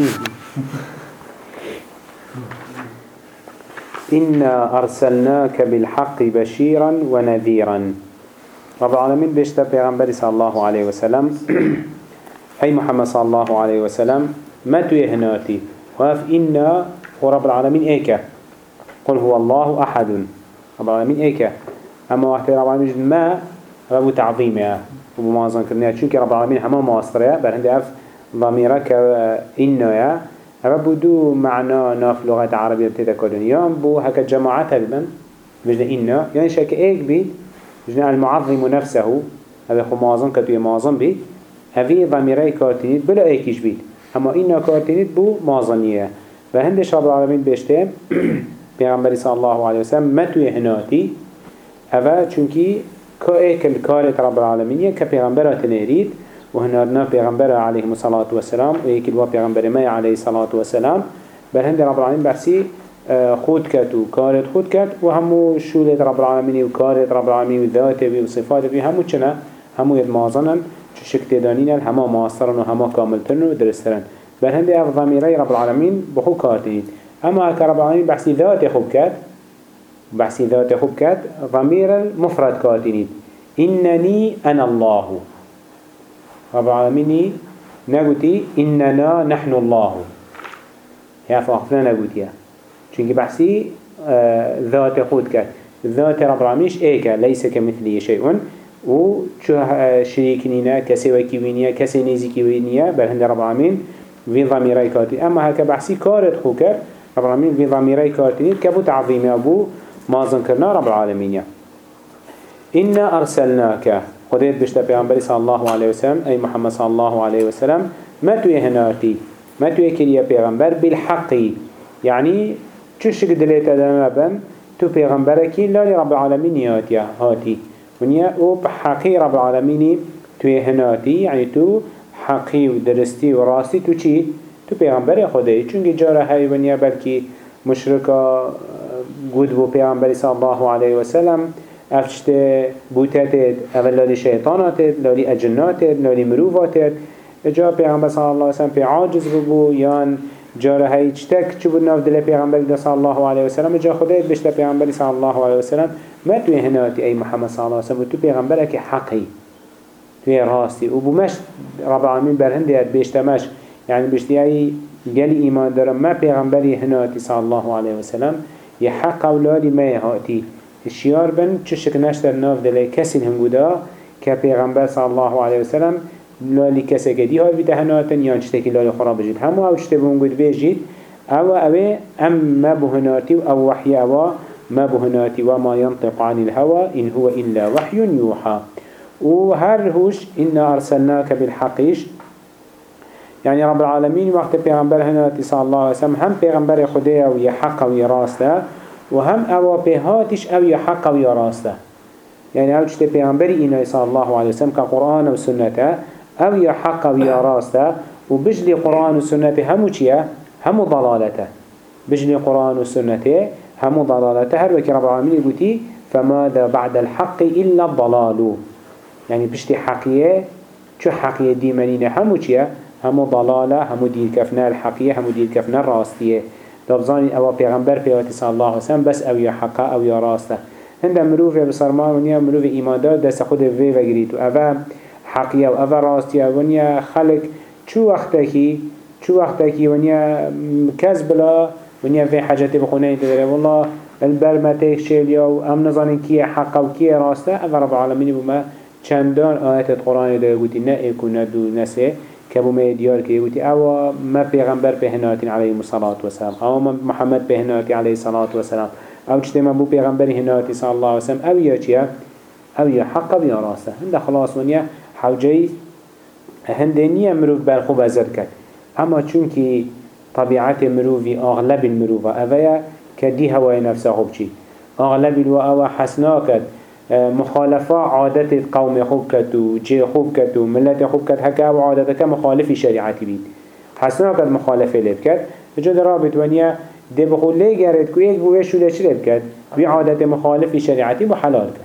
إنا أرسلناك بالحق بشيرا ونذيرا. رب العالمين بيشتا پیغمبر صلى الله عليه وسلم. أي محمد صلى الله عليه وسلم ما تويه هناتي وف إنا ورب العالمين إيكا قل هو الله أحد. رب العالمين إيكا أما وقت رب العالمين ما رب تعظيمها وبمازن كرنيا چونك رب العالمين هما ماستريا بل هنده أف ضميرك إنا رب دو معنى ناف لغة عربية بتتكالون يام بو هكا جماعتها بمن بجنا إنا يعني شك إيك بيت بجنا المعظم نفسه. هذا خو مازن كتوية مازن بيت هذه ضميري كارتينيت بلا إيكيش بيت أما إنا كارتينيت بو مازنية. فهندش رب العالمين بيشتهم پیغمبری صلی الله علیه وسلم متوی هناتی اوه چونکی که ایکل کارت رب العالمینیه که پیغمبرات و هنرنا پیغمبر علیه الصلاة والسلام. و ایکل و پیغمبر ما علیه الصلاة والسلام. بر هند رب العالمین بحثی آه، خود کرد و کارت خود کرد و همو شولت رب العالمین و کارت رب العالمین و ذاته و همو چنه؟ همو ید مازنن چو شکت دانینن همه ماسترن و همه کاملترن و هند اف ضمیره رب العالمین بخو کارتید اما اكا رب العالمين بحثي ذات خوب كات بحثي ذات خوب كات ضمير المفرد كاتنين إنني أنا الله. رب العالمين نقولي إننا نحن الله. يا فاخفنا نقولي چونك بحثي آه ذات خود كات ذات رب العالمين ايكا ليس كمثله شيء. و شو شريكنينا كسي وكيوينيا كسي نيزيكيوينيا بل هند رب العالمين في ضميري كاتي. أما هكا بحثي كارت خو كات رب العالمين في ضميري كارتينيت كبو تعظيم أبو مازن كرنا رب العالمين إنا أرسلناك. خديت بشتا پیغمبر صلى الله عليه وسلم أي محمد صلى الله عليه وسلم ما توي هناتي ما توي كريا پیغمبر بالحق. يعني چشك دليت أدام أبن تو پیغمبركي لا رب العالمين ياتي هاتي. ونيا أو بحقي رب العالمين توي هناتي يعني تو حقي ودرستي وراستي تو چي؟ تو پیغمبر خدایی چونکه جارة های ونیا بلکی مشرکا گود بو پیغمبری صلی الله علیه و سلم افشت بوتتت اول لالی شیطاناتت لالی اجناتت لالی مروفاتت. جا پیغمبر صلی الله علیه و سلم پی عاجز بو یان جاره های چتک چو بود ناف دل پیغمبری صلی الله علیه و سلم جا خدایت بشت پیغمبری صلی الله علیه و سلم ما توی هناتی ای محمد صلی الله علیه و سلم تو پیغمبرک حقی. توی راستی. و بومش رب العالمین برهندیت بیشتمش يعني بشتياي قال إيمان دارم. ما پیغمبری هناتي صلى الله عليه وسلم. يحق أولادي ما يهاتي الشيار بن چشك نشتر ناف دلي كسي الهنگودا كبيغمبر صلى الله عليه وسلم لالي كسي كدي هاي بيتا هناتن يان چتكي لالي خراب بجيد همو أو چتي بونگود بيجيد أو أو ام ما بهناتي أو وحي أو ما بهناتي وما ينطق عن الهوى إن هو إلا وحي يوحى وهر هوش إنا أرسلناك بالحقيش يعني رب العالمين وقت پیغمبر هناتی صلى الله عليه وسلم هم پیغمبر خدای و یه حق و یه راسته و هم أو پیهاتش أو یه حق و یه راسته يعني أو چته پیغمبری اینای صلى الله عليه وسلم که قرآن و سنته أو یه حق و یه راسته و قرآن و سنته همو چیه؟ همو ضلالته بجلی قرآن و سنته همو ضلالته هر وكي رب العالمين يقولي فماذا بعد الحق إلا الضلال. يعني بشتي حقية شو حقية ديمانين همو چيا همو ضلالة همو دير كفنا الحقية همو دير كفنا الراستية دابزاني أو پیغمبر پیغمبر صلى الله وسلم بس أو يا حقا أو يا راسته. هند مروف بسرمان ونيا مروف ايمان دار دست خود في وگريت و أو حقية و أو راستية ونيا خلق چو وقتكي چو وقتكي ونيا كز بلا ونيا في حاجتي بخونه تدري والله البرمتك شيليا و ام نظاني كي حقا و كي راسته. أو رب العالمين بما چندان آيات القرآن دا قوتي نا ايكو ندو نسي كبو ما ديار كي يقولي أو ما پیغمبر بهناتين عليه الصلاة والسلام. أو محمد بهناتي عليه الصلاة والسلام. أو اجتماع بو پیغمبر هناتي صلى الله عليه وسلم. أو يا أو يا حق يا راسة هنده خلاص ونيا حوجي هنده نيا مروف برخو بزر كد أما چونكي طبيعت مروفي أغلب المروفة. أويا كدي هواي نفسه خوبچي أغلب الوا أو مخالفة عادت قوم خوب و جي خوب كت و ملت خوب كت هكا و عادتك مخالف شريعتي بيت حسنا كد مخالفة لب كت جد رابط ونيا دي بخول ليه جارد كو ايك بوه شو ليش لب كت بي عادت مخالف شريعتي بحلال كت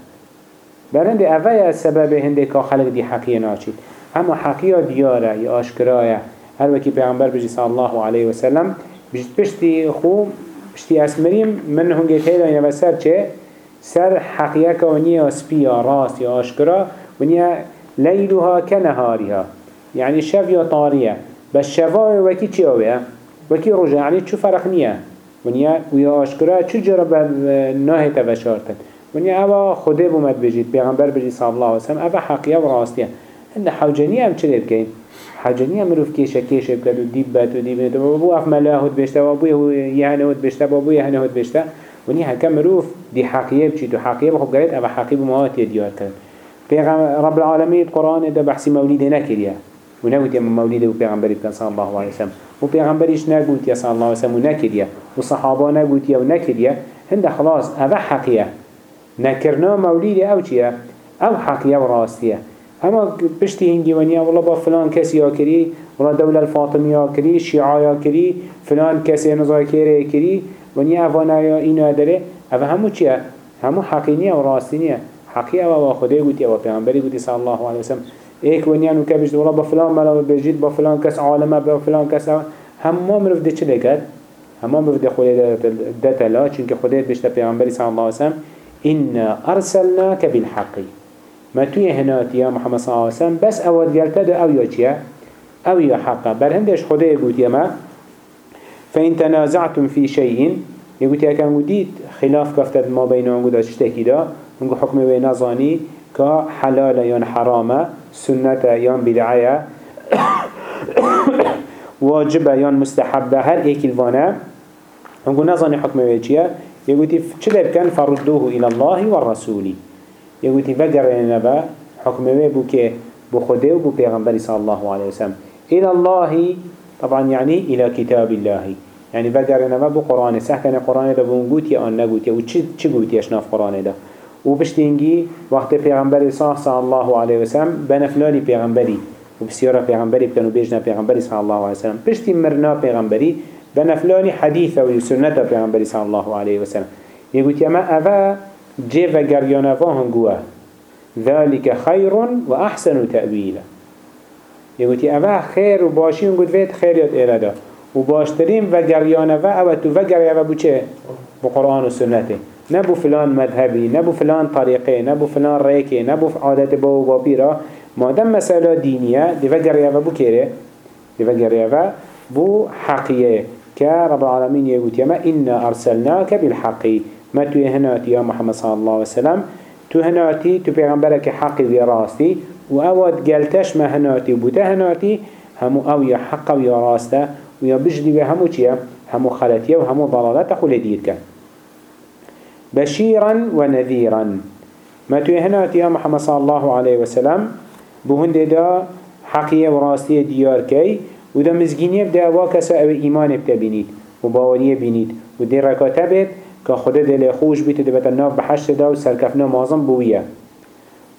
برند اوه السبب هنده که خلق دي حقية ناشید. اما حقية ديارة يا اشكرايا هر وكي پیغمبر بجي صلى الله عليه وسلم بجد بشتي خو بشتي اسمريم من هنگه ينبا سر چه؟ سر حقيقة ونيا سبيا راس يا اشكرا ونيا ليلها كنهارها يعني شف يا طارية بس شفاء وكي چه اوه وكي رجع يعني چو فرق نيا ونیا ویا آشکرا چو جرا به ناه تفشارتن ونیا اوا خوده بومد بجید پیغمبر بجید صلی الله علیه وسلم اوا حقیه و راستیه هنده حوجنی هم چه حوجنی هم مروف کیشه کیشه بکد و دیب بد و دیب بد و بو اف ملاه هد بشته و بو و ونیا هکم مروف دی حقیه بچید و حقیه بخوب گرید اوا حقیه بمهاتی دیار کرد. پیغمبر رب العالمین قرآن ده بحثی مولید نکریه. و نگوید یم مولید و پیغمبری بکن صلی الله علیه وسلم. و پیغمبریش نگوید یا صلی الله علیه وسلم و نکریه. و صحابه نگوید یا و نکریه. هنده خلاص اوه حقیه نکرنا مولید أو چیه؟ أو حقیه و راستیه. اما پشتی هنگی ونیا والله با فلان کسی ها کری ولا دولة الفاطمية ها کری کری فلان کسی نزای کری ونیا اوانا یا اینا داره اوه همو چیه همو حقینیه و راستینیه حقیه و خدا گوتی و پیغمبری گوتی صلی الله علیه وسلم. ایک ونیان و کبش دولا با فلان ملا بجید با فلان کس عالمه با فلان کس همه مروف ده چه لکد؟ همه مروف ده خود ده تلا چونکه خودت بشت پیغمبری صلی الله علیه وسلم. إنا أرسلناك بالحق. ما توی هنات یا محمد صلی الله علیه وسلم بس اواد گلتا ده آو یا چیه؟ آو یا حقا بر هندش خدا يقول يما فإن تنازعتم في شيء يقول كان وديت خلاف كفتت ما بينهم قد اشتكي دا. نقول حكم بينازاني كحلال يان حرامه سنة يان بدعية واجبة يان مستحبة هر ايك الوانا نقول نظاني حكم ويجيه يقول چه كان فردوه إلى الله والرسول. يقول فقر نبا حكم ويبو كي؟ بخده وبو پیغمبر صلى الله عليه وسلم. إلى الله طبعا يعني إلى كتاب الله. يعني فقر نبا بو قرآن سهكنا قرآن ده بونقوت يا أن نقوت يا وچه قوت يشناف قرآن ده و بشتینگی وقت پیغمبر صلی الله علیه و سلم بنفلانی پیغمبری و بسیار پیغمبری بکن و بیجنا پیغمبری صلی الله علیه و سلم پشتی مرنا پیغمبری بنفلانی حدیث و سنت پیغمبری صلی الله علیه و سلم یگوت یما اوه جه و گریانوا هنگوه ذلك خير وأحسن تأويلا. يقول أبا خير وباشي ونقول فيت خير يد إرادا وباشترين وقريانا وأبا تو وقريا وبوچه بقرآن والسنة نبو فلان مذهبي نبو فلان طريقه نبو فلان ريكي نبو عادت بو وبابيرا ما دام مسألة دينية دي فقر يابا بو كيري دي فقر يابا بو حقية كرب العالمين يقول يما إنا أرسلناك بالحق ما تو هناتي يا محمد صلى الله عليه وسلم تو هناتي تو پیغمبرك حقي وراستي وأود قلتش ما هناتي وبوتا هناتي همو أو يا حق ويا راسته. ويا بجدي وهمو چيا؟ همو خلتيا وهمو ضلالات خلي ديرك بشيرا ونذيرا. ما توي هنا يا محمد صلى الله عليه وسلم بهند دا حقية وراستية ديار كي ودا مزجينية بدا واكسا أو إيمان بتا بينيد وباورية بينيد ودي ركاتبت كخده دل خوش بيت دبت الناف بحشت دا وسركفنا معظم بوية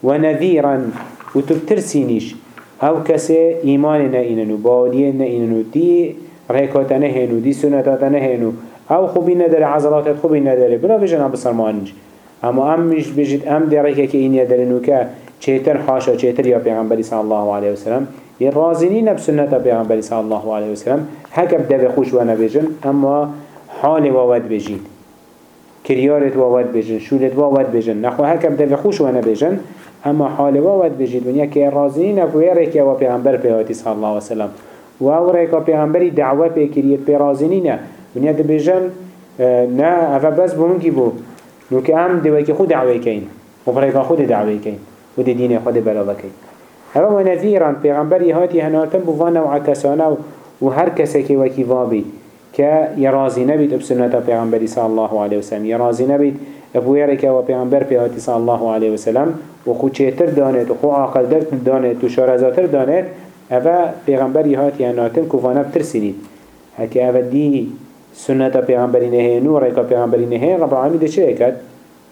ونذيرا وتبترسينيش أو كسا إيمان نائننو باورية نائننو دي ركاتنا هنو دي سنتاتنا هنو أو خوبی نداره عضلاتت خوبی نداره. بلا بجن ام بسرمانج اما ام مش بجد ام داره که این یداره نوکه چهتر حاشا چهتر یا پیغمبری صلی الله علیه وسلم نب سنت پیغمبری صلی الله علیه وسلم هکب دو خوش و نبیجن اما حال واد بجید. کریارت واد بجن شولت واد بجن. نخو هکب دو خوش و نبیجن اما حال واد بجید. ونیا که رازینی نب و یه و پیغمبر صلی الله علیه وسلم و أو ریکا پیغمبری دعوه پیکریت پیرازینی نه ونیا دبیجن نه اوه بس بمونکی بو نو که هم دوی که خود دعوی کین. و برایگان خود دعوی کین. و دی دین خود بلاوه کین اوه و نذیران پیغمبری هاتی هنالتن بو نوع کسانه و هر کسی که وکی وابی. که یرازی نبید اب سنت پیغمبری صلی الله علیه وسلم. یرازی نبید ابو یرکه و پیغمبر پیغاتی صلی الله علیه وسلم. و خود چهتر دانید و خود عاقل در دانید و شارزاتر دانید اوه پیغمبری هاتی هنالتن کفانه بترسینید هکی اوه دی سنة پیغمبری نهینو ریکا پیغمبری نهین رب العالمین ده چه کد؟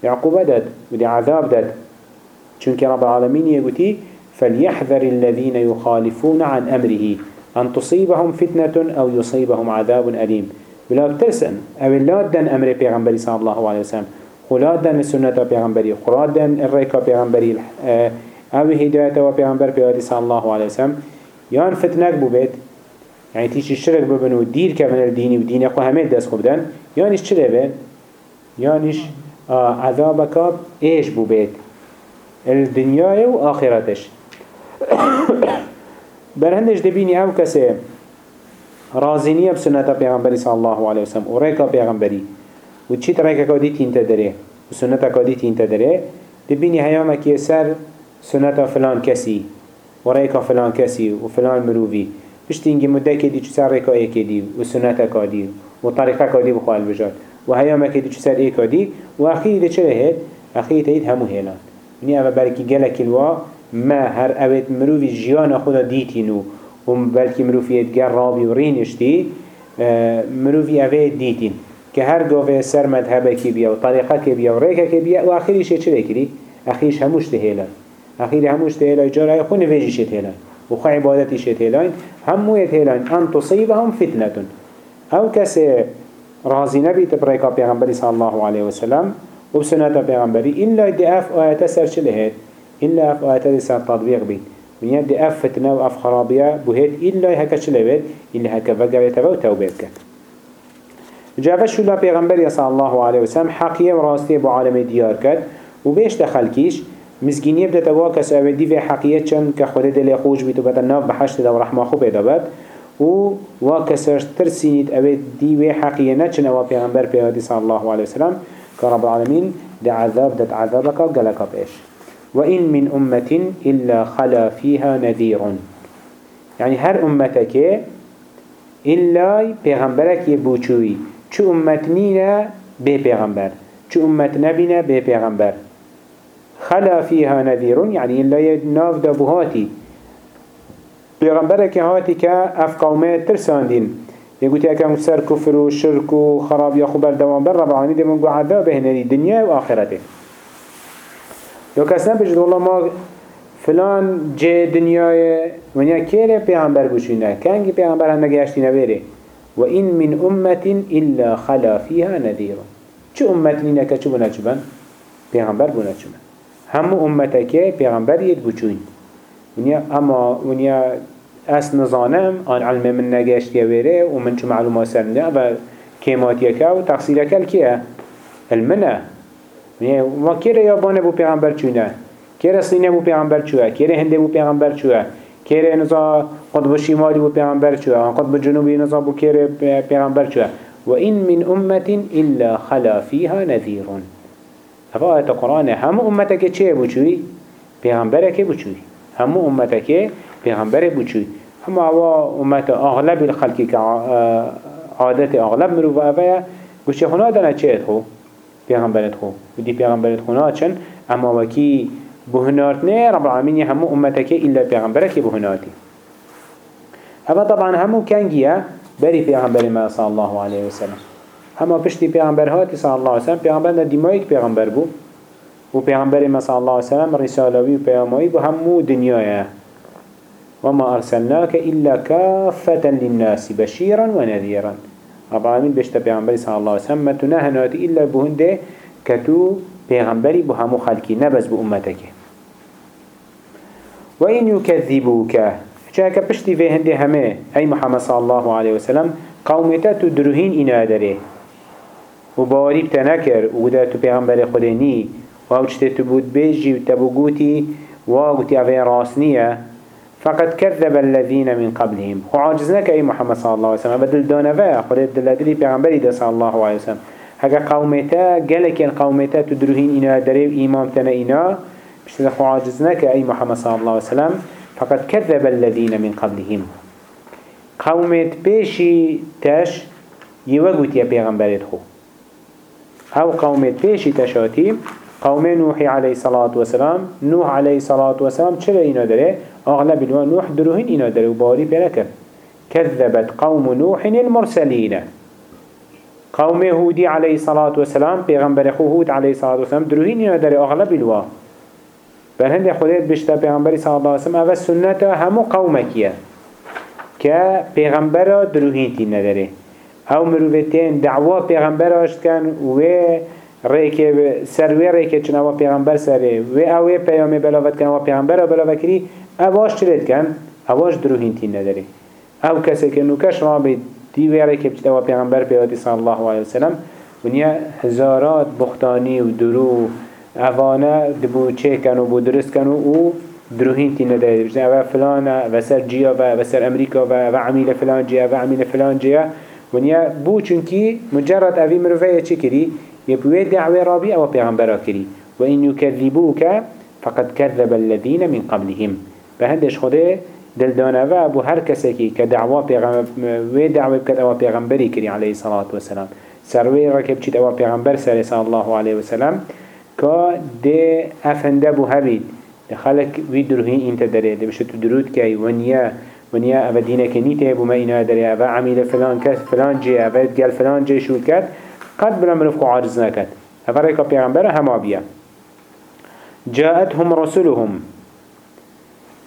عقوبة داد وده عذاب داد چونك رب العالمين يقولي فليحذر الذين يخالفون عن أمره أن تصيبهم فتنة أو يصيبهم عذاب أليم بلا بترسن أو لا دن أمر پیغمبری صلى الله عليه وسلم خلاد دن سنة پیغمبری خلاد دن الرئيكا پیغمبری أو هداية و پیغمبر پیغمبری صلى الله عليه وسلم يان فتنك بو بيت يعني تيجي الشرك ببن ودير كمن الديني ودين خو همه دست خبدن يانيش چلي بين يانيش آه عذابك إيش بو بيت الدنيا و آخرتش. برهندش دبيني أو كسي رازينية بسنة پیغمبری صلى الله عليه وسلم و ريكا پیغمبری و چيت ريكا كودي تين تدري و سنة كودي تين تدري دبيني هيامك يسر سنة فلان كسي و ريكا فلان كسي و فلان مروفي بشتينجي مدة كدي چو سر ريكا إيه كدي و سنة كودي و طريقة كودي بخوال بجات. و هيامك دي چو سر إيه كدي و اخيري دي چه هيد اخيري تهيد همو هيلان ني اوه بلكي گلك الوا ما هر اوید مروفی جیان خدا دیتینو. و بلکی مروفی ادگر رابی و رینشتی مروفی اوه دیتین. که هر گاوه سر مذهبه کی بیا و طریقه کی بیا و ریکه کی بیا و آخریش چه بکری؟ آخریش هموش تهیلن آخری هموش جارای خون ویجیش تهیلن و خو عبادتیش تهیلن همو تهیلن آن تصیبهم فتنتون. أو کسی رازی نبی تبریکا پیغمبری صلی الله علیه وسلم و بسنة پیغمبری. إلا دي اف آیت سر چه لهید إلا اف آیت دي سر تطبیق بید. ونیا دي اف فتنه و اف خرابیه بوهید إلا هكا چه لهید إلا هكا وقویت و توبیت کن جاوه شولا پیغمبری صلی الله علیه وسلم حقیه و راستی بو عالم دیار کرد. و بیش دخلکیش مسكينية بدأت واكس أو دي حقيقة چن كخوده دل خوش بيتو بدأ ناف بحشت دا ورحمة خو بيدا بد و واكسرش ترسينيت أو دي في حقيقة نچن أو پیغمبر پیغمبر صلى الله عليه وسلم كرب العالمين ده عذاب ده عذابك قلق بإيش وإن من أمة إلا خلا فيها نذير يعني هر أمتك إلا پیغمبرك يبوچوي چو أمت نينا بي پیغمبر. چو أمت نبينا بي پیغمبر. خلا فيها نذير يعني إلا يناف دابوهاتي پیغمبرك هاتي كأف قومات ترساندين يقول يا سر كفر وشرك وخراب يا خبر دوام بر رب العالمين دم نقول عذاب هنا الدنيا وآخرته لو كسنا بجد والله ما فلان جه دنيا ونيا كيره پیغمبر بوشينه كانجي پیغمبر هم نگهشتي نبيره وإن من أمة إلا خلا فيها نذير چو أمت نينه كچو بنا چبن پیغمبر بنا چبن همو أمتك پیغمبر يد بوچوين ونيا أما ونيا اس نظانم آن علم من نگشت ویره و من چو معلومات سرنده و کیماتیه که و تقصیره کل کیه؟ المنه و کره یابانه بو پیغمبر چونه کره سینه بو پیغمبر چوه کره هنده بو پیغمبر چوه کره نزا قطب شمالی بو پیغمبر چوه قطب جنوبی نزا بو کره پیغمبر چوه و این من امت الا خلا فيها نذير افا آیت قرآن همه امتك چه بو چوی؟ پیغمبره که بو چوی همه امتك پیغمبر بوچوی اما هوا امت اغلب الخلقی که عادت اغلب مروف اوه گوشه خونا دانا چه خو پیغمبرت خو. ودی پیغمبرت خونا چن؟ اما وکی بهنارت نه رب العالمین همو امتك الا پیغمبرك بهنارتی اما طبعا همو کنگیه بری پیغمبر ما صلی الله علیه وسلم اما پشتی پیغمبر هاتی صلی الله علیه وسلم پیغمبر ندیمایک پیغمبر بو. و پیغمبر ما صلی الله علیه وسلم رسالوی و پیغمبری بو همو دنیایه وما أرسلناك إلا كافة للناس بشيرا ونذيرا رب العالمين بيشتا بيغمبري صلى الله عليه وسلم تنهنات إلا بهنده كتو بيغمبري بهمو خلقي نبز بأمتك وإن يكذبوك شاك بشتي في هنده همه أي محمد صلى الله عليه وسلم قومتا تدرهين إنا داره وباوري بتنكر ودا تو بيغمبري خديني وأوجت تبود بيجي وتبوغوتي وقتي أفين راسنية فقد كذب الذين من قبلهم. وعاجزناك أي محمد صلى الله عليه وسلم. بدل دانفا خلت دلدلي بيغمبري ده صلى الله عليه وسلم. هكا قومتا قالك القومتا تدرهين إنا دريب إمام تنا إنا بشتنا عاجزناك أي محمد صلى الله عليه وسلم. فقد كذب الذين من قبلهم. قومت بيشي تاش يوغوت يا بيغمبرت خو. أو قومت بيشي تشاتي قوم نوح عليه الصلاة والسلام نوح عليه الصلاة والسلام چرا إنا داره؟ أغلب الوان نوح دروهن إنا داره وباري بلك كذبت قوم نوح المرسلين قوم هودي عليه الصلاة والسلام پیغمبر خو هود عليه الصلاة والسلام دروهن إنا داره أغلب الوان بل هنده خودت بشتا پیغمبر صلى الله عليه وسلم أول سنة همو قومكية که پیغمبر دروهن تین نداره. أو مروفتين دعوة پیغمبر اشت کن و ریکه سروی ریکه چون أو پیغمبر سره و اوه پیام بلاوت کن أو پیغمبر بلاوت کری اواش چلید کن؟ اواش دروهین تین نداری. أو کسی که نوکش رابط دی ویره که بچه أو پیغمبر پیادی صلی الله علیه وسلم ونیا هزارات بختانی و درو اوانه دبو چه کن و بو درست کن و دروهين تينا دايد بجنا اوه فلان و سر جيا و سر أمريكا و عميل فلان جيا و عميل فلان جيا ونیا بو چونکی مجرد اوی مروفه چه کری يبوي دعوه رابي أو پیغمبرا کری و این یکذبوک فقد كذب الذين من قبلهم. بهندش خوده دلدانه و ابو هر کسی که دعوه پیغمبر و دعوه بکد أو پیغمبری کری علیه صلاة و سلام سروی رکب چید أو پیغمبر سر صلی الله علیه و سلام که ده افنده بو هبید ده خلق وی دروهی انت داره ده بشتو درود که ونیا ونیا أو دینه نیته بو ما اینا داره أو عمیل فلان کس فلان جه أو گل فلان جه شود کد قد بلا مرفق عارض نکد أو رکا پیغمبر هم بیا جاءتهم رسولهم.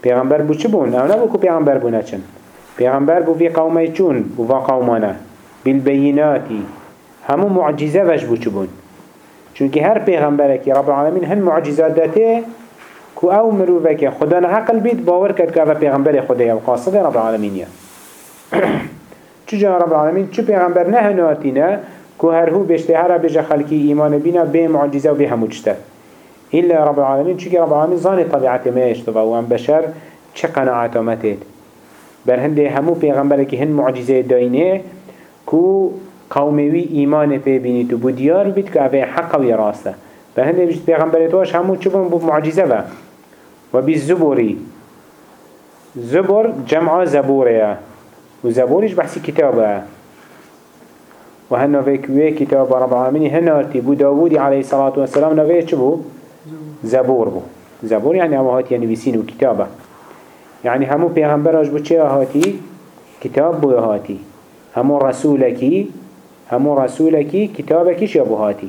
پیغمبر بو چه بون؟ أو نبو که پیغمبر بو نچن. پیغمبر بو وی قومه چون؟ بو و قومانه. بالبیناتی. همو معجزه وش بو چه بون؟ چونکه هر پیغمبره که رب العالمین هن معجزات داته کو أو مروفه که خدا عقل بید باور که أو پیغمبر خدا و قاصد رب العالمین چجا رب العالمین چه پیغمبر نه هناتینه که هر هو بشته هر بجا خلقی ایمان بینا به معجزه و به همو چته إلا رب العالمين چونك رب العالمين ظاني طبيعة ما يشتغى وان بشر چه قناعات آمتد بر هنده همو پیغمبر که هن معجزه داینه کو قوموی ایمان پی بینی تو بو دیار بید که اوه حق و راسته. بر هنده بجد پیغمبر توش همو چون بو معجزه و. و بی زبوری زبور جمع زبوره. و زبورش بحثی کتابه. و هن نوه کتاب رب العالمين هن ارتي بو داودی علیه الصلاة والسلام نوه چه بو؟ زبور بو زبور يعني همو هاتي نویسین و کتابه. يعني همو پیغمبراش بو چه هاتي كتاب بو هاتي همو رسولكي همو رسولكي كتابكيش يا بو هاتي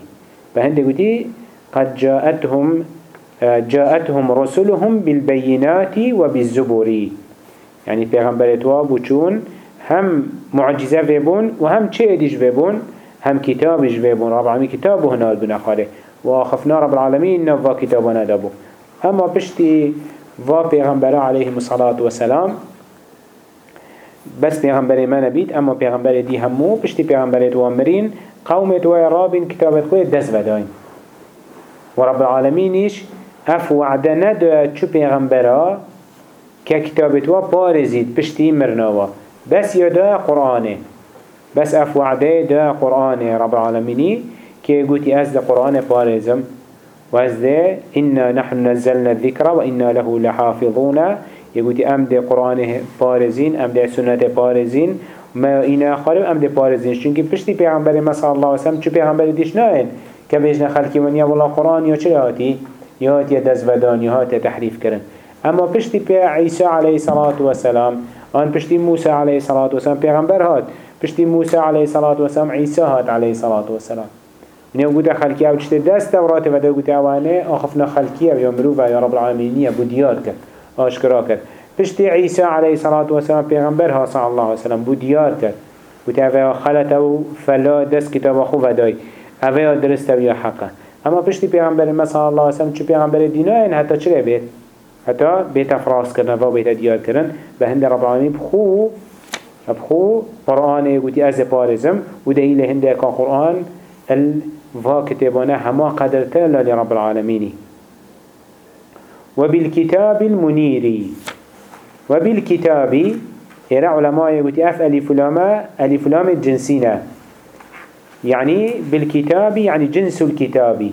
فهند قلتي قد جاءتهم جاءتهم رسلهم بالبينات وبالزبور. يعني پیغمبرتوا بو چون هم معجزه بيبون وهم چه اديش هم كتابش بيبون رب العالمين كتابه هنا البنا خاله وخفنا رب العالمين نفا كتابنا دابو اما بشتي و پیغمبر عليه الصلاة والسلام بس پیغمبر ما نبید اما پیغمبر دی همو پشتی پیغمبر دو امرین قوم دو رابین کتابت خود دست بداین. و رب العالمینش اف وعده ندو چو پیغمبرا که کتابت و پارزید پشتی مرناوا بس یادا قرآنه. بس اف وعده دا قرآنه رب العالمینی که گوتی از دا قرآن پارزم وازده إنا نحن نزلنا الذكر وإنا له لحافظون. يقول أم دي قرآن بارزين أم دي سنة بارزين ما إنا خالب أم دي بارزين چونك پشتی پیغمبر ما صلى الله عليه وسلم چو پیغمبر دیش ناين كبيجنا خلقي ونيا والله قرآن يا چه يا هاتي دزودان يا هاتي تحريف کرن اما پشتی پی عيسى عليه الصلاة والسلام آن پشتی موسى عليه الصلاة والسلام پیغمبر هات پشتی موسى عليه الصلاة والسلام عيسى هات عليه الصلاة والسلام من يوم قد خلقي أو جت دست دورات وده قد أوانه أخفنا خلقي أو يوم روبا يا رب العالمين بديار كر أشكرا كر بشتي عيسى عليه الصلاة والسلام پیغمبر صلى الله عليه وسلم بديار قد أوه خلته فلا دست كتاب خو وداي أوه درست ويا حقه اما بشتي پیغمبر ما صلى الله وسلم چه پیغمبر دينه حتى چه بيت حتى بيت افراس کرن و بيت ديار کرن بهند رب العالمين بخو بخو قرآن قد أز بارزم وده إلى هنده كقرآن و كتابنا هما قدرتا لرب العالمين وبالكتاب المنير وبالكتاب إرى علماء يقول أف ألف لام ألف لام الجنسينة يعني بالكتاب يعني جنس الكتاب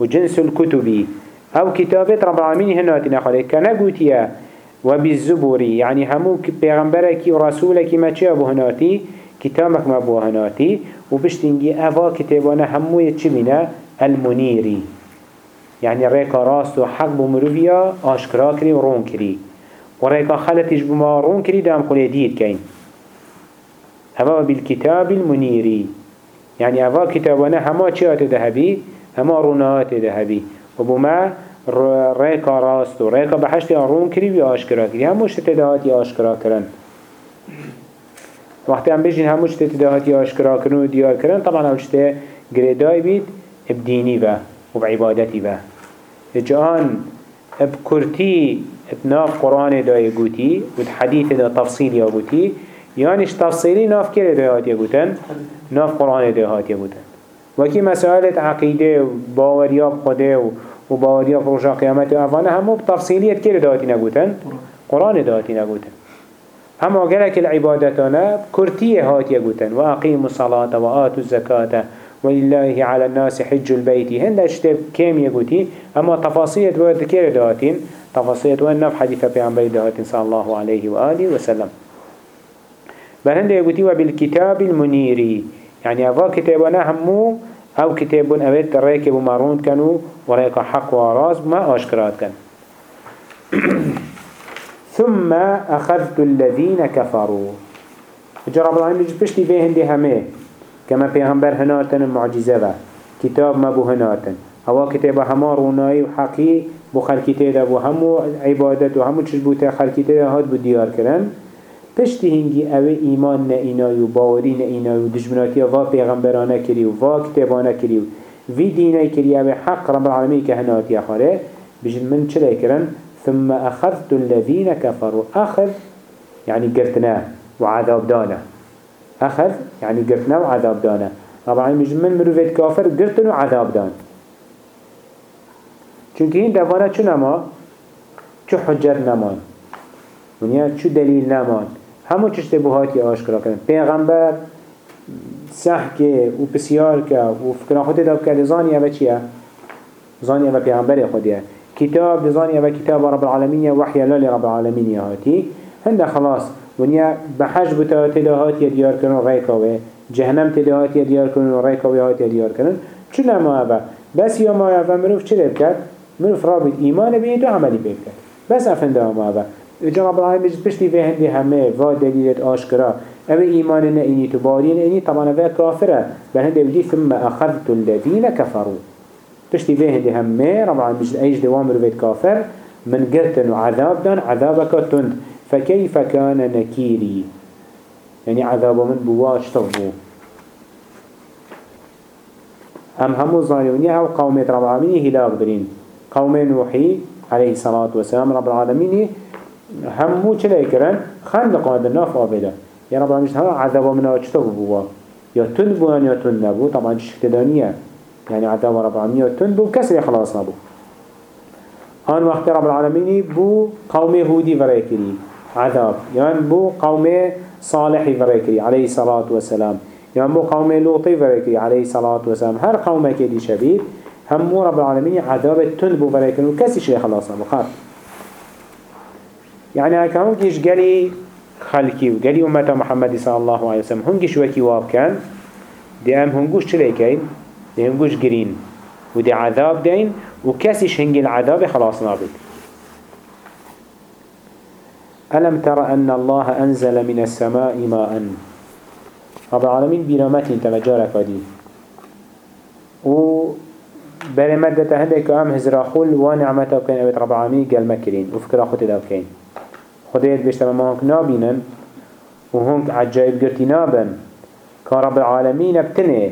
وجنس الكتب. أو كتابة رب العالمين هنا خالي كان قوتيا وبالزبور. يعني همو پیغمبرك ورسولك ما چه أبو هناتي؟ كتابك ما أبو هناتي. وبشتنجي أفا كتابانا هموية چبنا المنيري. يعني ريكا راست و حق بمروفيا آشكرا كري و رون كري. وريكا خلتش بما رون كري دام قولي ديد كين. أفا بالكتاب المنيري. يعني أفا كتابانا هما چيات دهبي هما رونات دهبي وبما ريكا راست و ريكا بحشتي رون كري و آشكرا كري هموش تدهاتي آشكرا كرن وقتی هم بجین هموش تی تداهاتی آشکرا کرن و دیار طبعا هموش تی گریدای بید ابدینی و و بعبادتی و. جهان بكرتي ناف قرآن دا يقوتي والحديث دا تفصيل يقوتي يانش تفصيلي ناف كير دا هات يقوتن ناف قرآن دا هات يقوتن وكي مسائل عقيدة باورياب خده وباورياب رجا قيامت أفانا همو بتفصيلية كير دا هاتي نقوتن قرآن دا هاتي نقوتن هما قالك العبادتنا كرتية هات يقوتن وأقيموا الصلاة وآتوا الزكاة ولله على الناس حج البيت هند اشتب كام يقوتي أما تفاصيل كير دهاتين تفاصيل نف حديث بيعنبر دهاتين صلى الله عليه وآله وسلم بهند يقوتي وبالكتاب المنيري يعني أفا كتابنا همو أو كتاب أبيت الريكب ومارون كانوا وريق حق وراس ما أشكرات كان. ثم أخذت الذين كفروا. جرب الله بيجي بشتي بيهن دي همه. كما پیغمبر هناتن معجزه و كتاب ما بو هناتن. هوا كتاب هما روناي وحقي بو خلقی تیدا بو همو عبادت و همو چش بوتا خلقی تیدا هاد بو دیار کرن. پشتی هنگی اوه ایمان نه اینای باوری نه اینای دجمناتی و پیغمبرانه کری و وا کتابانه کری و وی دینای کری اوه حق رب العالمین که هناتی خاره. بجن من چلی کرن؟ ثم أخذت الذين كفروا أخذ يعني قرتنا وعذاب دانا أخذ يعني قرتنا وعذاب دانا طبعا مش من مروفيت كافر قرتنا وعذاب دان چونك هين دفانا چو نما؟ چو حجت نمان. ونیا چو دلیل نمان. همو چشت بوهاتی آشکرا کردن. پیغمبر سح که و بسیار که و فکران خود داب کرده زانی اوه چیه؟ زانی اوه پیغمبر خودیه كتاب زاني أبا كتاب رب العالمين وحي الله لرب العالمين هاتي هنده خلاص ونیا بحج بتا تداهات ديار کنن ريكاوه جهنم تداهات ديار کنن ريكاوه هات ديار کنن چون ما أبا بس يا ما أبا مروف چه بكت مروف رابط إيمان بيت وعملي بكت بس أفنده ما أبا جا رب العالمين بشتي في هندي همه و دليلت آشكرا أبا إيمان نئني تبارين نئني طبعا أبا كافرة بل هندي بدي ثم أخذت الذين كفروا بشتي في هندي همه رب العالمين أيش دوام مروفيت كافر من قرتن وعذاب دان عذابك تند. فكيف كان نكيري يعني عذاب من بواش تغبو هم همو ظالمين أو قومة رب العالمين هلاك برين قوم نوحي عليه الصلاة والسلام رب العالمين همو چلي كرن خندق هذا الناف آبدا يا رب العالمين ها عذاب من واش تغبو يا تنبو يا تنبو طبعا شكتدانية يعني عذاب رب العالمين تنبو كسر خلاص نبو. هان وقت رب العالمين بو قوم هودي فريكري عذاب. يعني بو قوم صالح فريكري عليه الصلاة والسلام يعني بو قوم لوطي فريكري عليه الصلاة والسلام هر قوم كدي شبيب هم رب العالمين عذاب تنبو فريكري وكسي شيء خلاص نبو. خاف يعني هكذا كيش قالي خلقي وقالي أمة محمد صلى الله عليه وسلم. هنجش وكي واب كان دي ام هنجوش چلي دي هنگوش گرين ودي عذاب دين وكسيش هنجي العذاب خلاص نابد ألم ترى أن الله أنزل من السماء ماء رب العالمين برامتي انت مجارك دي و برمت تهدك أم هزرا خل ونعمته كان أبيت رب العالمين قال مكرين وفكرة خد داو خديت بيشتما ما هنك نابينا وهنك عجائب قرتي نابن. كان رب العالمين ابتنه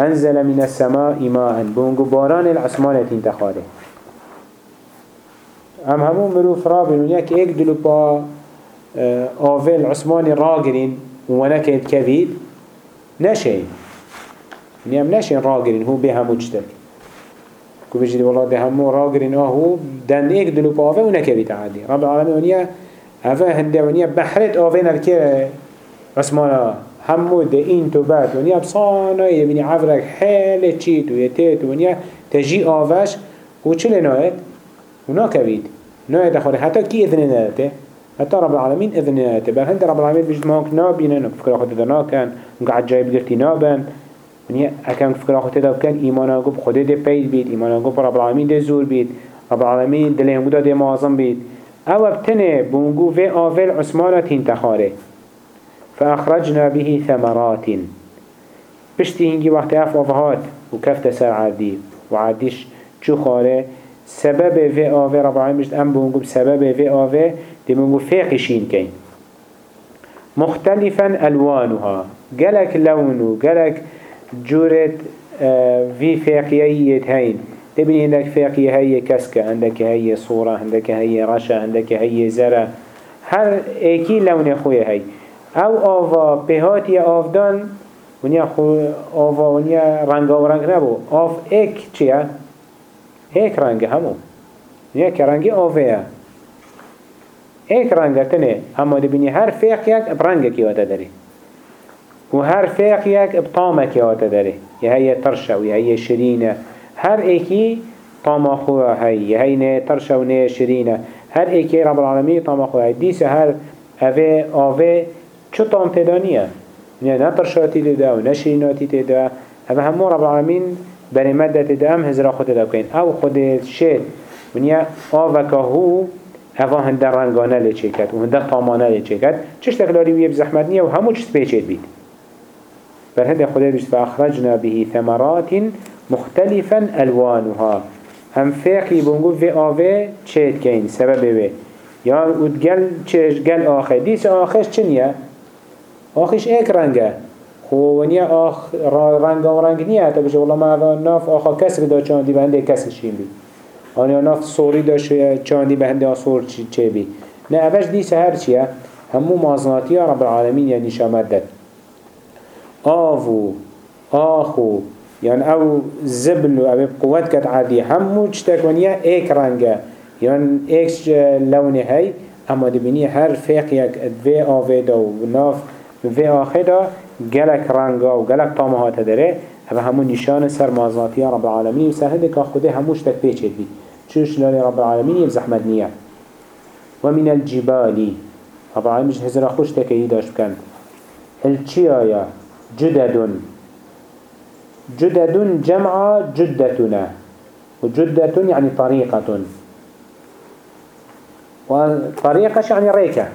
أنزل من السماء ماء بونجو باران العثمانة تنتخاره هم همو مروف رابن ونيك ايك دلو با آوه العثماني راقرين ونكيد كذيد نشين نيام نشين راقرين هو بها مجتك كو بجد والله ده همو راقرين آهو. دن ايك دلو با آوه ونكيد عادي رب العالمين ونيا هفا هنده ونيا بحرت آوه نركي عثمانه همو ده این تو بعد ونیا بصانا یبینی عفرك حال چیت و یتیت ونیا تجی آوش و چه لناید؟ و ناکوید. ناید خواهد حتی کی اذن ناده؟ حتی رب العالمین اذن ناده بل هند رب العالمین بجد ماك نابینن و فکر خود ده ناکن. و عجایب گرتی نابن. ونیا اکن فکر خود ده بکن. ایمانا گب خود ده پید بید. ایمانا گب رب العالمین ده زور بید. رب العالمین دلهم بودا ده معظم بید. أو ابتنه بونگو و آول عثمانت هنتخاره فأخرجنا به ثمرات. بشتي هنجي وقت اف وفهات وكفت سر عادي وعاديش چو خاره. سبب في آوه رب العالمين بشت ام بونگو بسبب في آوه دي بونگو فيقشين كين مختلفا ألوانها. جلك لونه جلك جورة في فاقيية هين تبني عندك فاقي هي كسكة عندك هي صورة عندك هي رشا عندك هي زرع. هر ايكي لون خويا هي أو آفا بهاتي آفدان ونیا خو آفا ونیا رنگ و رنگ نبو. آف ایک چیه؟ ایک رنگ همو. ونیا که رنگی ایک رنگ تنه. اما دبینی هر یک برنگ کی واتا داره و هر یک بطامه کی واتا داره یه هی ترشه و یه هی شرینه هر ایکی طامه خواه هی یه هی نه ترشه و نه شرینه هر ایکی رب العالمین طامه خواه هی دیسه هر اوه آوه چو طام تدانیه نه نه ترشاتی تده و نه شریناتی تده اوه همو رب العالمین برای مدت تده هم هزرا خود تده بکن. أو خود شد. ونیا آوه که هو هوا هنده رنگانه لیچه کد و هنده طامانه لیچه کد چش تکلاری ویه بزحمت نیه و همو چست پیچید بید. بر هنده خدا بشت فأخرجنا به ثمرات مختلفا ألوانها. هم فاقي بونگو في آوه چهد كين سبب بي یا ود گل چش گل آخه. دیس آخش چنیه آخش ایک رنگه. خو ونیا آخ رنگ و رنگ نیه. تا بشه والله ما ناف آخا کسر دا چاندی بنده کسر شیم بی. آنیا ناف صوری داشت چاندی بهنده آصور چه بی. نه اوش دیس هر چیه؟ همو مازناتی رب العالمین یعنی شامدد آفو آخو يعني أو زبل أو بقوات كت عادي همو چتك ونيا إيك رنگه يعني إيك لوني هاي. اما دبيني هر فيق يك ادوي آوه دا و ناف في آخه دا گلك رنگه و گلك طامهات داره هذا همو نشان سر مازناتي رب العالمين و سهده که خوده هموش تك بيچه بي چوش لالي رب العالمين يبزحمد نية ومن الجبال. رب العالمين مش هزر خوش تكيي داشت بكن الچيايا جدد جدد جمع جدتنا. وجدة يعني طريقة. وطريقة يعني ريكة.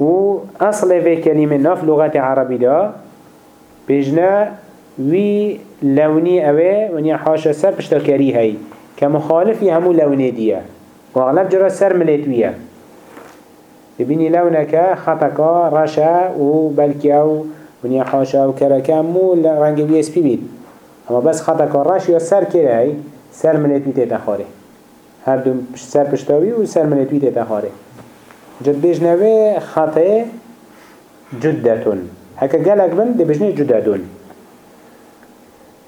وأصل في كلمة نف لغة عربية بجنا وي لوني اوه ونيا حاشا سر بشتاكري هاي. كمخالف يهمو لوني ديا وأغلب جرى سر مليتوية ببيني لونك خطكا رشا وبلكي أو ونیا حاشا و کرکم مول رنگ وی اس پی بید اما بس خطا کارش یا سر کرای سر منت بیت تخاره هر دو سر پشتاوی و سر منت بیت تخاره جد بجنوه نوه خطه جدتون هکا گلگ بند دی بجنه جددون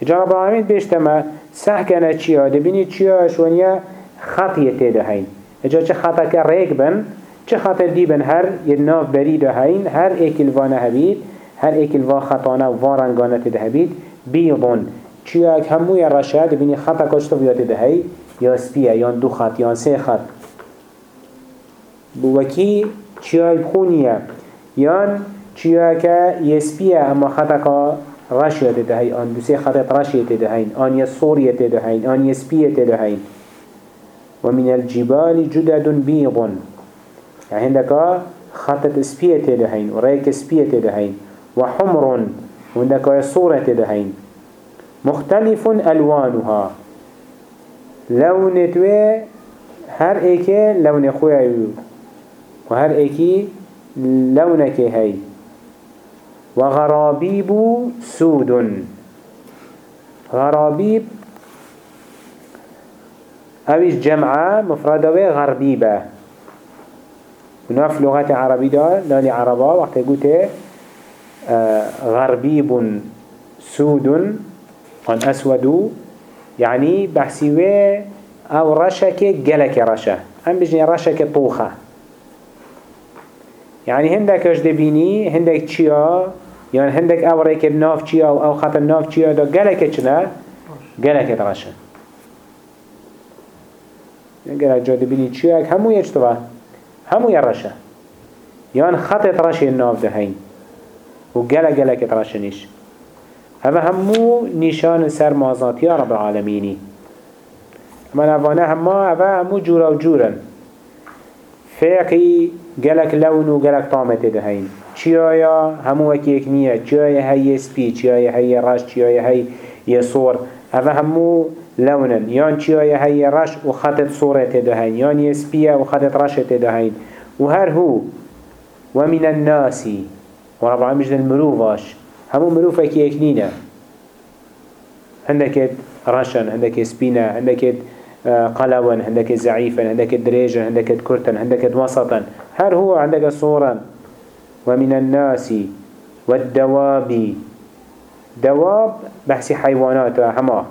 جا رب العالمین بیشتما سح کنه چیا دی بینی چیا شونیا خطیه تیده هین اجا چه خطا که ریک بند چه خطا دی بند هر یه ناف بری ده هین هر ایکلوانه هبید هر ایکل وا خطانه و رنگانه تده بید بیضون چیا اک هموی رشد بینی خطا کشتو بیاد تده یا سپیه یا دو خط یا سه خط. بوکی چیا بخونیه یا چیا که یسپیه اما خطا که رش یاد دهی آن دو سه خط رش یاد دهین آن یسور یاد دهین آن یسپیه دهین ومن الجبال جدد بيض يعني عندك خطة سبية تدهين وريك سبية تدهين وحمر وندك صورة دهين مختلف ألوانها. لون توي هر ايكي لون خويا يو. وهر ايكي لونك هي وغرابيب سود. غرابيب اويش جمعة مفردة غربيبة. ونعرف لغة عربية لاني عربا وقت قلت غربيب سود عن أسود يعني بحسيوه أو رشك جلك رشا هم بجني رشك طوخة. يعني هندك اش دبيني هندك تشيا يعني هندك أو ريك ناف تشيا أو خط ناف تشيا دا جلك چنا جلك رشا جلك جا دبيني تشيا همو يجتوا همو يرشا يعني خط رشا الناف دهين و گله گله که ترشنیش هذا همو نشان سر مازاتي رب العالميني من أفانا هما أفا همو جورا و جورا فاقي گلك لون و گلك طامت دهين چيايا همو وكي اكنية چيايا هي سبي چيايا هي رش چيايا هي يصور هذا همو لونا يان چيايا هي رش و خطت صورة دهين يان يسبيا و خطت رش دهين وهر هو ومن الناس ورب العالمين جد المروفاش همو مروفة كي اكنينة هندك رشن هندك سبينة هندك آه، قلوان هندك زعيفا هندك دريجا هندك كرتا هندك وسطا هر هو عندك صورا ومن الناس والدواب دواب بحث حيوانات هما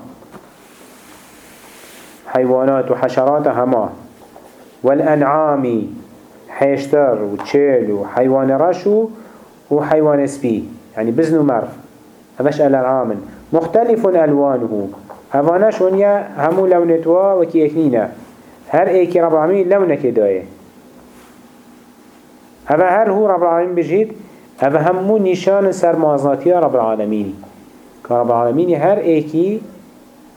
حيوانات وحشرات هما والأنعام حيشتر وتشيل وحيوان رشو وحيوان سبي يعني بزن ومر هذاش الأنعام مختلف ألوانه هفاناش ونيا همو لونتوا وكي اكنينا هر ايكي رب العالمين لونك دايه هذا هر هو رب العالمين بجيد هذا همو نشان سر موازناتي رب العالمين كرب العالمين هر ايكي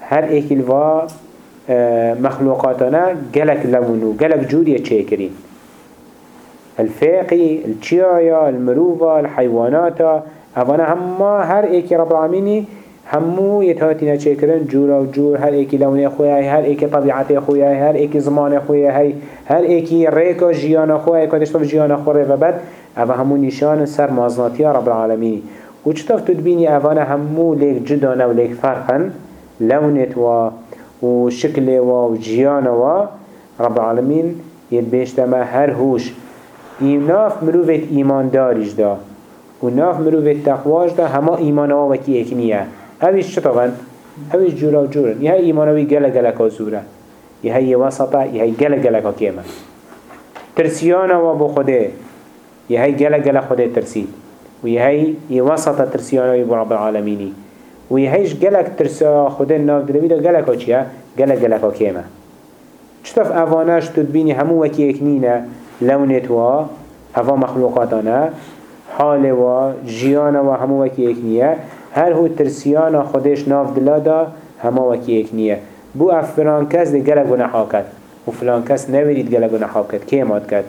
هر ايكي الوا آه، مخلوقاتنا جلك لونو جلك جودية شاكرين الفاقي الشيايا المروفة الحيوانات. هفانا هما هر ايكي رب العالمين همو يتهاتينا چكرن جورا و جور. هر ایکی لونه خویه هر ایکی طبیعت خویه هر ایکی زمان خویه هر ایکی ریکا جیان خویه کدش طف جیان خوره و بد اوه همو نشان سر مازناتی رب العالمین و چطف تدبینی اوانه همو لیک جدانه و لیک فرقن لونت و و شکل و جیان و رب العالمین ما هر هوش. ناف مروفت ایمان داریش دا. و ناف مروفت تقواش دا. همه ایمان ها وکی اکنیه هاویش چطا بند؟ هاویش جورا و جورن. یه ایمانوی گل گلکا زوره. یه یه وسطا یه گل گلکا کیمه. ترسیانا و بو خوده. یه گل گل خوده ترسید. و یه یه وسطا ترسیانوی بو رب العالمینی. و یه هیش گلک ترسیا خوده ناف دلوی دا. گلکا چیه؟ گل گلکا کیمه. چطف اوانش تدبینی همو وکی اکنینه لونت و هوا مخلوقاتانه حال و جیان و همو وکی اکنیه هر هو ترسیانا خودش ناف دلادا هما وکی ایک نیه بو اف فلان کس ده گله گناحا کد و فلان کس نویدید گله گناحا کد که ماد کد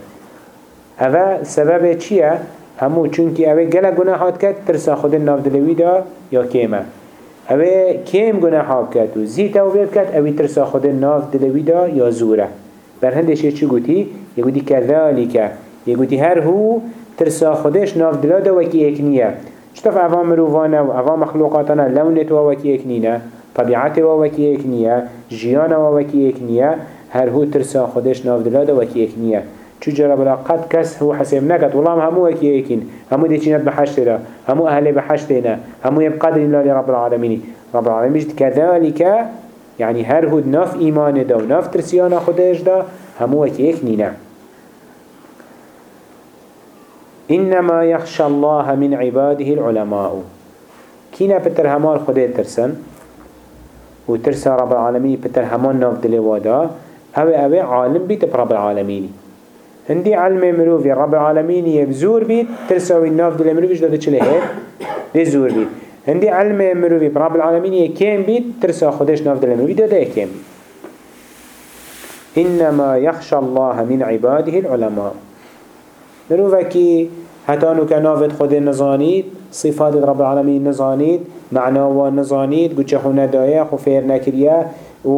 اوه سبب چیه؟ همو چونکی اوه گله گناحات کد ترسا خود ناف دلوی دا یا کیمه اوه کیم گناحا کد و زی توبیب کد اوه ترسا خود ناف دلوی دا یا زوره بر هندش چی گوتی؟ یه گوتی کذالکه یه گوتی هر هو ترسا خودش ناف دلادا وکی ایک نیه. شتف اوام مروفانا و اوام مخلوقاتنا لونت ووكي اكنينا طبيعت ووكي اكنيا جيانا ووكي اكنيا هر هو ترسا خودش ناف دلادا وكي اكنيا چو جرى بلا؟ قد كس هو حسيب نكت والله همو وكي اكين همو دي چينات بحشتنا همو أهل بحشتنا همو يبقدر الله لرب العالمين رب العالمين كذلك يعني هر هو ناف ايمان دا وناف ترسيانا خودش دا همو وكي اكنينا إنما يخشى الله من عباده العلماء. كينا بتر همال خده ترسن؟ وترسى رب العالمين بتر همان ناف دلوادا أو أو عالم بيت برب العالمين هندي علم مروفي رب العالمين يبزور بيت ترسى الناف دل مروفيش داده چله هيد بزور بيت هندي علم مروفي برب العالمين يكيم بيت ترسى خدش ناف دل مروفي داده يكيم إنما يخشى الله من عباده العلماء. مروفكي هتانو كنافت خود نزانيد صفات رب العالمين نزانيد معناه نزانيد قد شخو ندايا خو فير نكريا و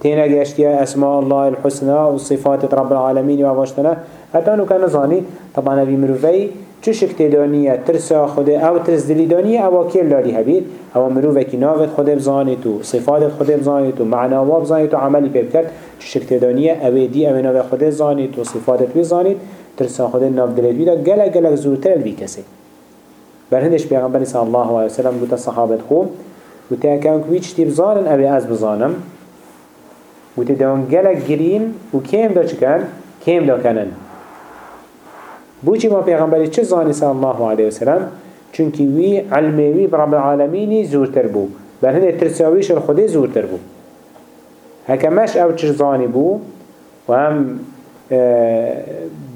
تينا جاشتيا اسماء الله الحسنى وصفات رب العالمين وعواشتنا هتانو كنزانيد طبعا ابي مروفي چشک تدانیه ترسا خود أو ترس دلی دانیه أو کل لاری هبید أو مروفه کی نافت خود بزانید و صفات خود بزانید و معناوا بزانید و عملی پیب کرد. چشک تدانیه أو دی أو نافت خود بزانید و صفات بزانید ترسا خود ناف دلید بیدا گلک گلک زورتر بی کسی. بر هندش پیغمبر صلی الله علیه وسلم گوتا صحابت خوب. گوتا اکان کویچ تی بزانن اوی از بزانم گوتا دوان گلک گرین و کم دا چکن؟ کم دا کنن؟ بوچی ما پیغمبری چه زانی الله علیه وسلم؟ چونکی وی علمی برب العالمینی زورتر بو. بر هنده ترساویش الخودی زورتر بو. هکمش أو چه زانی بو؟ و هم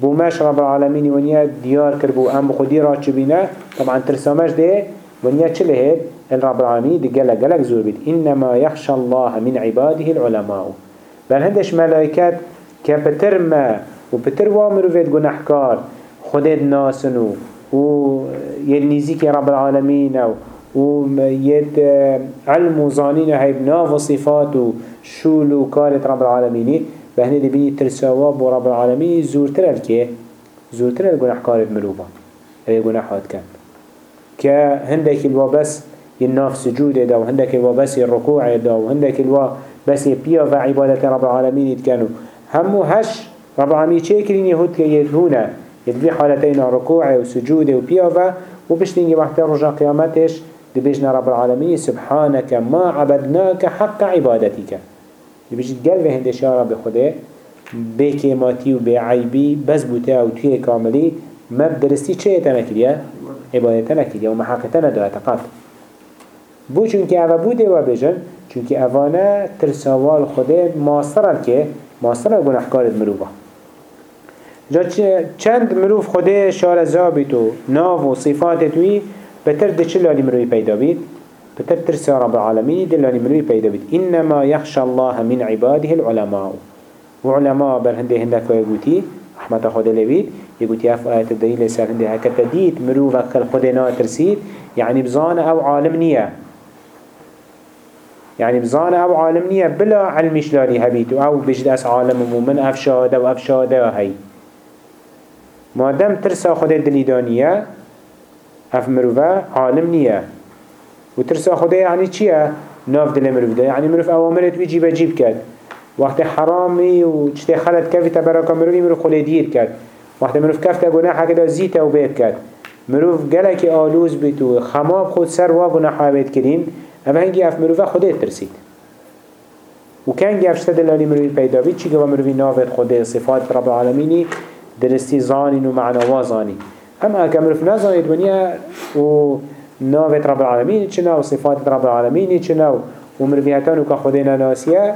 بومش رب العالمين ونيا ديار كربو ام خودي راچ بينا طبعا ترسامش ده ونيا چله هيد الرب العالمين دي قلق قلق زور بيت إنما يخشى الله من عباده العلماء. بل هندش ملائكات كبتر ما وبتر وامرو فيد گناحكار خودت ناسنو و يلنزيك رب العالمين و يد علم وظانين هاي بناف وصفات شول وكارت رب العالمين بهنه دي بي ترساوا بو رب العالمين زورتر الكي زورتر الگناح كار مروبا. هذا گناحات كان كهندك الوا بس يناف سجود دا وهندك الوا بس الركوع دا وهندك الوا بس بيا وعبادة رب العالمين يتكانوا همو هش رب العالمين شاكرين يهود كيهونا يتبي حالتين ركوع وسجود وبيا وبشتيني وقت رجع قيامتش دبيجنا رب العالمين سبحانك ما عبدناك حق عبادتك دبيجت قلبه هندش يا رب خده بكيماتي وبعيبي بس بوتا وتوية كاملي ما بدرستي چه تنكريا عبادتنا كريا ومحاقتنا دو اعتقاد بو چونك اوه بوده و بجن چونك اوانه ترساوال خوده ماسترن که ماسترن گناهکارت مروبا. جا چند مروف خوده شار زابطو ناف و صفات توی بتر ده چه لالی مروی پیدا بید بتر ترسا رب العالمين دل لالی مروی پیدا بید إنما يخشى الله من عباده العلماء. وعلماء بر هنده هنده که يقولي رحمت خود لبید يقولي اف آيات الدليل سر هنده هكذا ديت مروف اكل خود ناترسيد يعني بزان أو عالم نية يعني بزان أو عالم نية بلا علم شلالي هبيت أو بجدس عالم ومن اف شاده و اف شاده هاي مادام ترسا خود دلیدانیه اف مروفه عالم نیه و ترسا خود یعنی چیه؟ ناف دل مروف ده یعنی مروف اوامرت وی جیب جیب کرد وقت حرامی و چته خلط کفی تبراکا مروفی مروف خلی دیر کرد وقت مروف کفت گناح کده زیت و بید کرد مروف گلک آلوز بیت و خماب خود سر و گناح بید کرین اما هنگی اف مروفه خودت ترسید و کنگی افشته دلالی مروفی پیدا بید چی که مروفی نافت خود صفات رب العالمینی درستی زانین و معنوا زانین اما اکا مروف نزانید ونیا و ناوت رب العالمین چنا و صفات رب العالمین چنا و مروفیتان و که خودینا ناسیه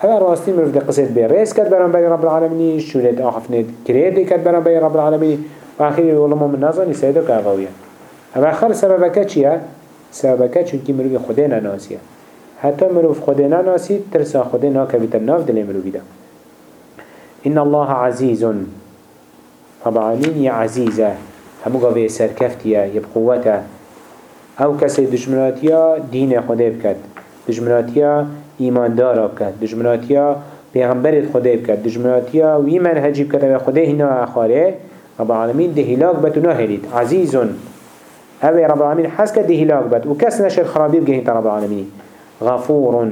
هذا راستی مروف ده قصد بريس كد بران بي رب العالمين شولد آخفنید كريد كد بران بي رب العالمين وآخر والله ما من نظر يسيده كأغوية اما آخر سببك چيه؟ سببك چونك مروف خودينا ناسيه حتى مروف خودينا ناسي ترسا خودينا كبت الناف دل مروفي ده إن الله عزيز رب العالمين يا عزيزة. همو قوي سركفتيا يبقوته أو كسي دجمناتيا دين خده بكت دجمناتيا ايمان دارا بكت دجمناتيا پیغمبرت خده بكت دجمناتيا وي منهجي بكت أو خده هنا آخاره. رب العالمين ده هلاك بت ونهلت عزيز أو رب العالمين حسك ده هلاك بت وكس نشر خرابي بجهنت رب العالمين غفور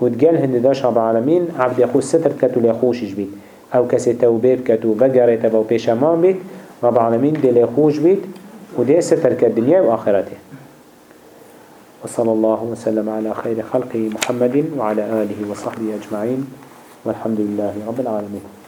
وتقال هند داش رب العالمين عبد يخو ستر كت وليخوشش بيت أو کسی توبه بکت و بگره تبا و پیشمان بید رب العالمین دل خوش بید و ده ستر کد دنیا و آخرته. وصلى الله وسلم على خير خلقه محمد وعلى آله وصحبه أجمعين والحمد لله رب العالمين